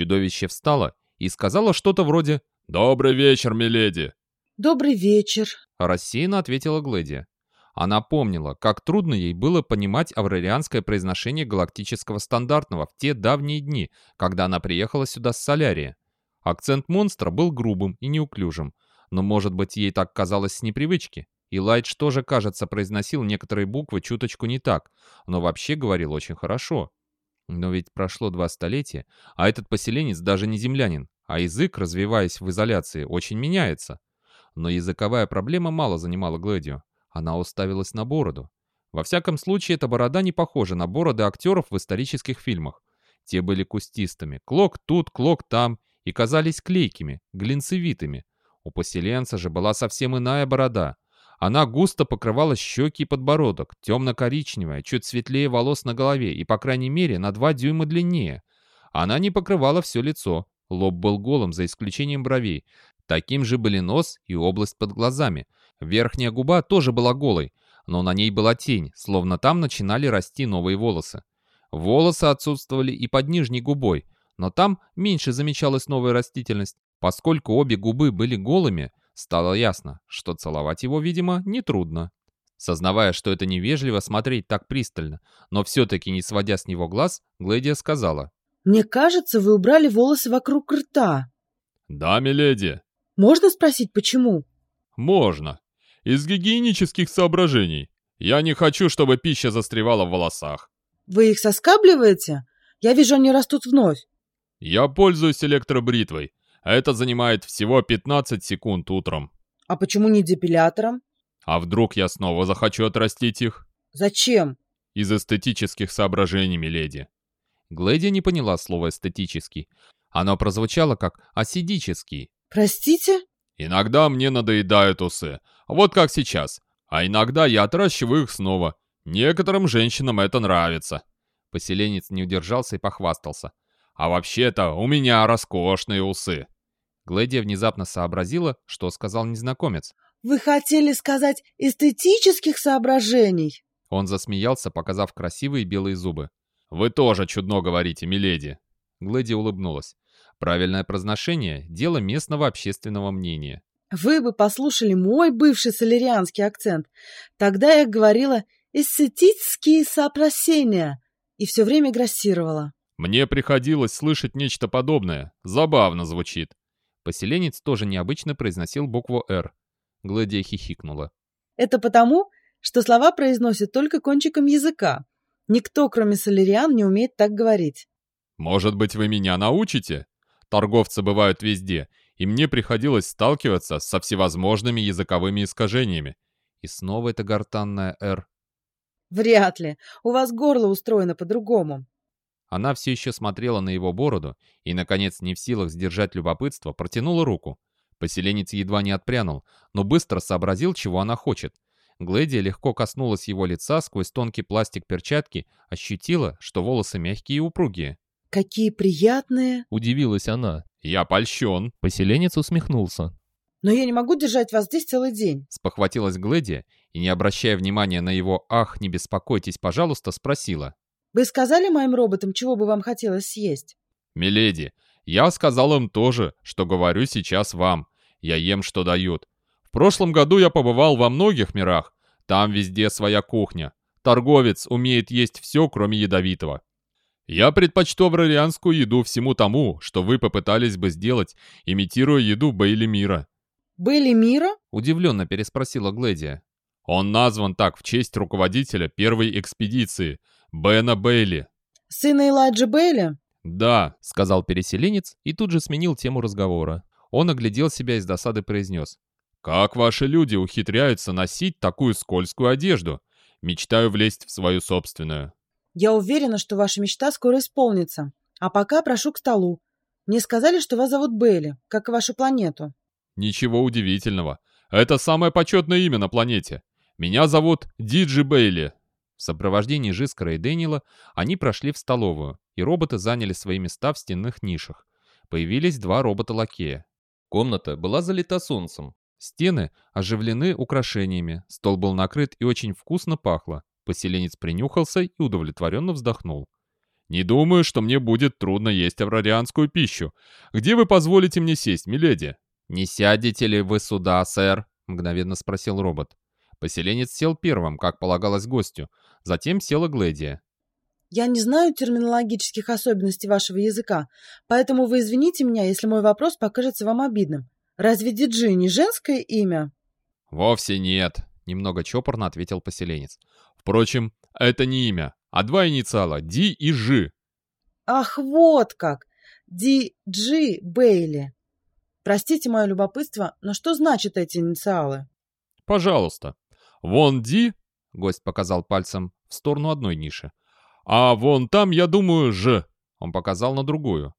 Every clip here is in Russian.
Чудовище встало и сказала что-то вроде «Добрый вечер, миледи!» «Добрый вечер», — рассеянно ответила Глэдия. Она помнила, как трудно ей было понимать аврарианское произношение галактического стандартного в те давние дни, когда она приехала сюда с Солярия. Акцент монстра был грубым и неуклюжим, но, может быть, ей так казалось с непривычки. И Лайдж тоже, кажется, произносил некоторые буквы чуточку не так, но вообще говорил очень хорошо. Но ведь прошло два столетия, а этот поселенец даже не землянин, а язык, развиваясь в изоляции, очень меняется. Но языковая проблема мало занимала Глэдио. Она уставилась на бороду. Во всяком случае, эта борода не похожа на бороды актеров в исторических фильмах. Те были кустистыми, клок тут, клок там, и казались клейкими, глинцевитыми. У поселенца же была совсем иная борода. Она густо покрывала щеки и подбородок, темно-коричневая, чуть светлее волос на голове и, по крайней мере, на два дюйма длиннее. Она не покрывала все лицо, лоб был голым, за исключением бровей. Таким же были нос и область под глазами. Верхняя губа тоже была голой, но на ней была тень, словно там начинали расти новые волосы. Волосы отсутствовали и под нижней губой, но там меньше замечалась новая растительность. Поскольку обе губы были голыми, стало ясно, что целовать его, видимо, нетрудно. Сознавая, что это невежливо смотреть так пристально, но все-таки не сводя с него глаз, Глэдия сказала. «Мне кажется, вы убрали волосы вокруг рта». «Да, миледи». «Можно спросить, почему?» «Можно. Из гигиенических соображений. Я не хочу, чтобы пища застревала в волосах». «Вы их соскабливаете? Я вижу, они растут вновь». «Я пользуюсь электробритвой. Это занимает всего 15 секунд утром». «А почему не депилятором?» «А вдруг я снова захочу отрастить их?» «Зачем?» «Из эстетических соображений, миледи». Глэдия не поняла слова «эстетический». Оно прозвучало как «асидический». «Простите?» «Иногда мне надоедают усы. Вот как сейчас. А иногда я отращиваю их снова. Некоторым женщинам это нравится». Поселенец не удержался и похвастался. «А вообще-то у меня роскошные усы». Глэдия внезапно сообразила, что сказал незнакомец. «Вы хотели сказать эстетических соображений?» Он засмеялся, показав красивые белые зубы. «Вы тоже чудно говорите, миледи!» Глэди улыбнулась. Правильное произношение – дело местного общественного мнения. «Вы бы послушали мой бывший солярианский акцент. Тогда я говорила «эстетические соображения» и все время грассировала. «Мне приходилось слышать нечто подобное. Забавно звучит». Поселенец тоже необычно произносил букву «Р». Глэдия хихикнула. «Это потому, что слова произносят только кончиком языка. Никто, кроме соляриан, не умеет так говорить». «Может быть, вы меня научите? Торговцы бывают везде, и мне приходилось сталкиваться со всевозможными языковыми искажениями». И снова это гортанная «Р». «Вряд ли. У вас горло устроено по-другому». Она все еще смотрела на его бороду и, наконец, не в силах сдержать любопытство, протянула руку. Поселенец едва не отпрянул, но быстро сообразил, чего она хочет. Глэдия легко коснулась его лица сквозь тонкий пластик перчатки, ощутила, что волосы мягкие и упругие. «Какие приятные!» — удивилась она. «Я польщен!» Поселенец усмехнулся. «Но я не могу держать вас здесь целый день!» Спохватилась Глэдия и, не обращая внимания на его «ах, не беспокойтесь, пожалуйста», спросила. «Вы сказали моим роботам, чего бы вам хотелось съесть?» «Миледи, я сказал им тоже, что говорю сейчас вам. Я ем, что дают. В прошлом году я побывал во многих мирах. Там везде своя кухня. Торговец умеет есть все, кроме ядовитого. Я предпочту аврарианскую еду всему тому, что вы попытались бы сделать, имитируя еду Бейли Мира». «Бейли Мира?» — удивленно переспросила Глэдия. «Он назван так в честь руководителя первой экспедиции, Бена Бейли». «Сына Элайджа Бейли?» «Да», — сказал переселенец и тут же сменил тему разговора. Он оглядел себя и с досады произнес. «Как ваши люди ухитряются носить такую скользкую одежду? Мечтаю влезть в свою собственную». «Я уверена, что ваша мечта скоро исполнится. А пока прошу к столу. Мне сказали, что вас зовут Бейли, как и вашу планету». «Ничего удивительного. Это самое почетное имя на планете. Меня зовут Диджи Бейли». В сопровождении Жискара и Дэниела они прошли в столовую, и роботы заняли свои места в стенных нишах. Появились два робота-лакея. Комната была залита солнцем. Стены оживлены украшениями, стол был накрыт и очень вкусно пахло. Поселенец принюхался и удовлетворенно вздохнул. Не думаю, что мне будет трудно есть аврарианскую пищу. Где вы позволите мне сесть, миледи?» «Не сядете ли вы сюда, сэр?» — мгновенно спросил робот. Поселенец сел первым, как полагалось гостю. Затем села Гледия. Я не знаю терминологических особенностей вашего языка, поэтому вы извините меня, если мой вопрос покажется вам обидным. Разве Диджи не женское имя? Вовсе нет, немного чопорно ответил поселенец. Впрочем, это не имя, а два инициала Ди и Жи. Ах, вот как! Ди Джи Бейли. Простите мое любопытство, но что значат эти инициалы? Пожалуйста. Вон Ди, гость показал пальцем в сторону одной ниши. А вон там, я думаю, Ж. Он показал на другую.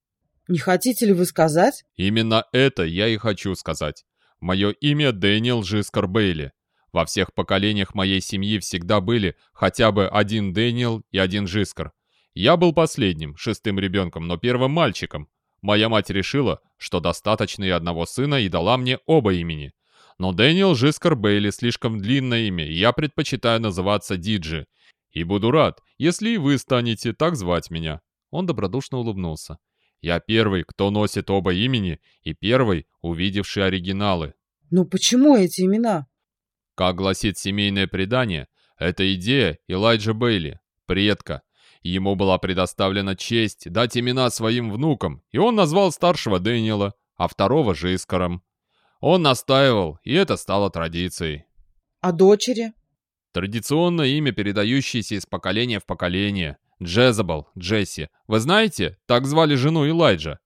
Не хотите ли вы сказать? Именно это я и хочу сказать. Мое имя Дэниел Жискар Бейли. Во всех поколениях моей семьи всегда были хотя бы один Дэниел и один Жискар. Я был последним, шестым ребенком, но первым мальчиком. Моя мать решила, что достаточно и одного сына и дала мне оба имени. Но Дэниел Жискар Бейли слишком длинное имя, и я предпочитаю называться Диджи. И буду рад, если и вы станете так звать меня». Он добродушно улыбнулся. «Я первый, кто носит оба имени, и первый, увидевший оригиналы». «Ну почему эти имена?» Как гласит семейное предание, это идея Элайджа Бейли, предка. Ему была предоставлена честь дать имена своим внукам, и он назвал старшего Дэниела, а второго Жискаром. Он настаивал, и это стало традицией. А дочери? Традиционное имя, передающееся из поколения в поколение. Джезабел, Джесси. Вы знаете, так звали жену Элайджа?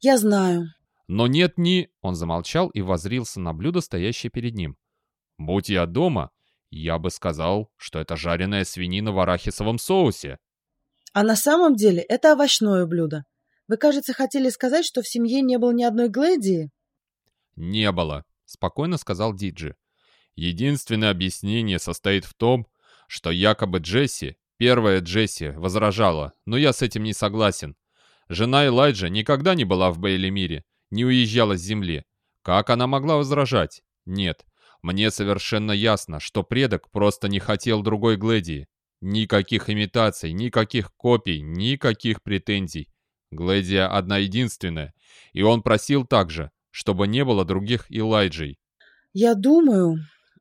Я знаю. Но нет ни... Он замолчал и возрился на блюдо, стоящее перед ним. Будь я дома, я бы сказал, что это жареная свинина в арахисовом соусе. А на самом деле это овощное блюдо. Вы, кажется, хотели сказать, что в семье не было ни одной Глэдии? Не было, спокойно сказал Диджи. Единственное объяснение состоит в том, что якобы Джесси, первая Джесси, возражала, но я с этим не согласен. Жена Элайджа никогда не была в Бейли-Мире, не уезжала с земли. Как она могла возражать? Нет. Мне совершенно ясно, что предок просто не хотел другой Гледии. Никаких имитаций, никаких копий, никаких претензий. Гледия одна единственная. И он просил также, чтобы не было других Элайджей. «Я думаю,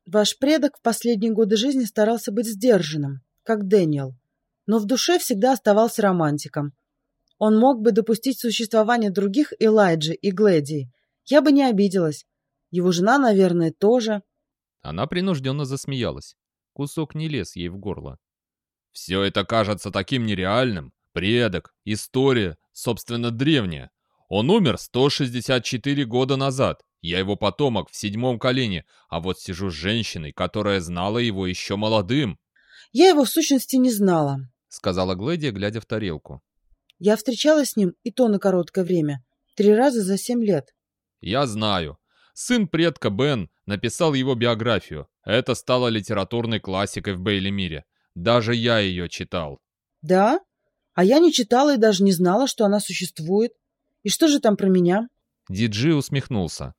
Ваш предок в последние годы жизни старался быть сдержанным, как Дэниел, но в душе всегда оставался романтиком. Он мог бы допустить существование других Элайджи и Глэдии. Я бы не обиделась. Его жена, наверное, тоже. Она принужденно засмеялась. Кусок не лез ей в горло. «Все это кажется таким нереальным. Предок, история, собственно, древняя. Он умер 164 года назад. Я его потомок в седьмом колене, а вот сижу с женщиной, которая знала его еще молодым. Я его в сущности не знала, сказала Глэдия, глядя в тарелку. Я встречалась с ним и то на короткое время, три раза за семь лет. Я знаю. Сын предка Бен написал его биографию. Это стало литературной классикой в Бейли-мире. Даже я ее читал. Да? А я не читала и даже не знала, что она существует. И что же там про меня? Диджи усмехнулся.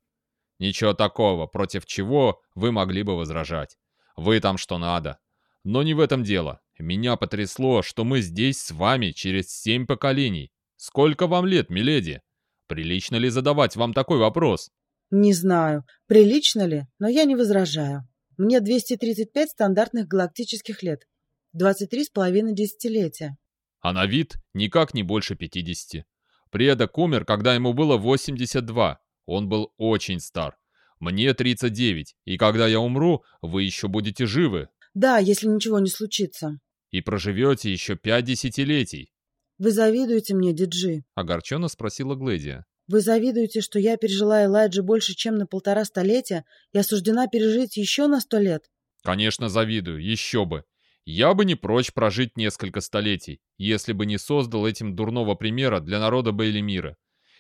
Ничего такого, против чего вы могли бы возражать. Вы там что надо. Но не в этом дело. Меня потрясло, что мы здесь с вами через семь поколений. Сколько вам лет, миледи? Прилично ли задавать вам такой вопрос? Не знаю, прилично ли, но я не возражаю. Мне 235 стандартных галактических лет. 23 с половиной десятилетия. А на вид никак не больше 50. Предок умер, когда ему было 82. Он был очень стар. Мне 39, и когда я умру, вы еще будете живы. Да, если ничего не случится. И проживете еще пять десятилетий. Вы завидуете мне, Диджи? Огорченно спросила Гледия. Вы завидуете, что я пережила Элайджи больше, чем на полтора столетия и осуждена пережить еще на сто лет? Конечно, завидую, еще бы. Я бы не прочь прожить несколько столетий, если бы не создал этим дурного примера для народа Бейли мира.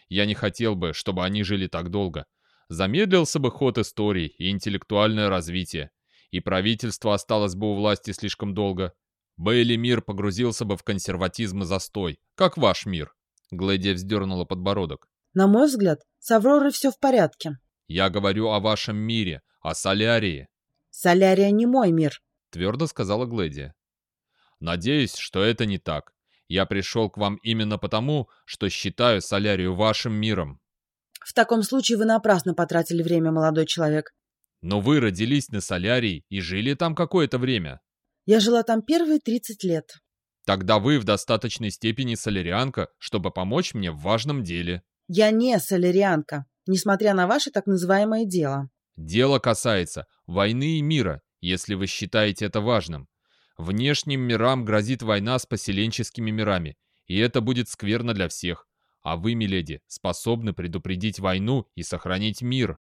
Я не хотел бы, чтобы они жили так долго. Замедлился бы ход истории и интеллектуальное развитие. И правительство осталось бы у власти слишком долго. Бейли мир погрузился бы в консерватизм и застой, как ваш мир. Глэдия вздернула подбородок. На мой взгляд, с Авророй все в порядке. Я говорю о вашем мире, о Солярии. Солярия не мой мир, твердо сказала Глэдия. Надеюсь, что это не так. Я пришел к вам именно потому, что считаю Солярию вашим миром. В таком случае вы напрасно потратили время, молодой человек. Но вы родились на Солярии и жили там какое-то время. Я жила там первые 30 лет. Тогда вы в достаточной степени солярианка, чтобы помочь мне в важном деле. Я не солярианка, несмотря на ваше так называемое дело. Дело касается войны и мира, если вы считаете это важным. Внешним мирам грозит война с поселенческими мирами, и это будет скверно для всех. А вы, миледи, способны предупредить войну и сохранить мир.